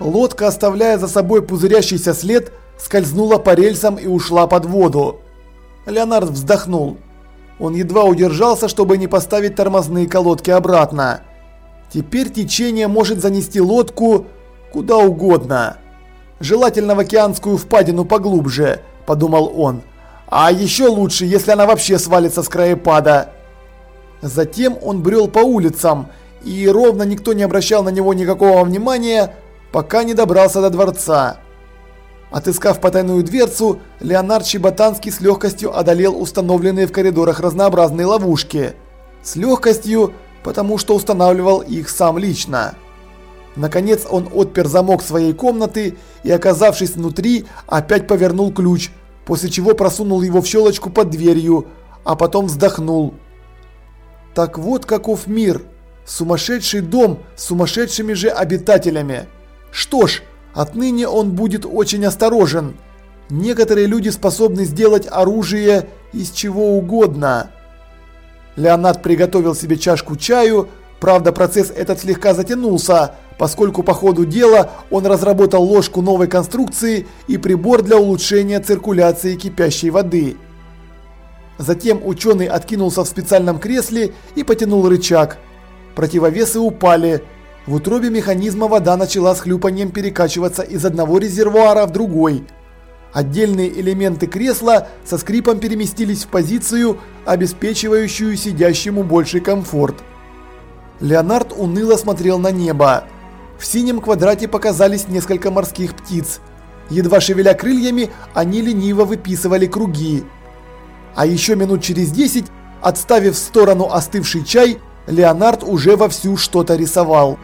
Лодка, оставляя за собой пузырящийся след, скользнула по рельсам и ушла под воду. Леонард вздохнул. Он едва удержался, чтобы не поставить тормозные колодки обратно. Теперь течение может занести лодку куда угодно. Желательно в океанскую впадину поглубже, подумал он. А еще лучше, если она вообще свалится с краепада. Затем он брел по улицам, и ровно никто не обращал на него никакого внимания, пока не добрался до дворца. Отыскав потайную дверцу, Леонард Щеботанский с легкостью одолел установленные в коридорах разнообразные ловушки. С легкостью, потому что устанавливал их сам лично. Наконец он отпер замок своей комнаты и, оказавшись внутри, опять повернул ключ, после чего просунул его в щелочку под дверью, а потом вздохнул. Так вот каков мир. Сумасшедший дом с сумасшедшими же обитателями. Что ж, Отныне он будет очень осторожен. Некоторые люди способны сделать оружие из чего угодно. Леонард приготовил себе чашку чаю, правда процесс этот слегка затянулся, поскольку по ходу дела он разработал ложку новой конструкции и прибор для улучшения циркуляции кипящей воды. Затем ученый откинулся в специальном кресле и потянул рычаг. Противовесы упали, в утробе механизма вода начала с хлюпанием перекачиваться из одного резервуара в другой. Отдельные элементы кресла со скрипом переместились в позицию, обеспечивающую сидящему больший комфорт. Леонард уныло смотрел на небо. В синем квадрате показались несколько морских птиц. Едва шевеля крыльями, они лениво выписывали круги. А еще минут через десять, отставив в сторону остывший чай, Леонард уже вовсю что-то рисовал.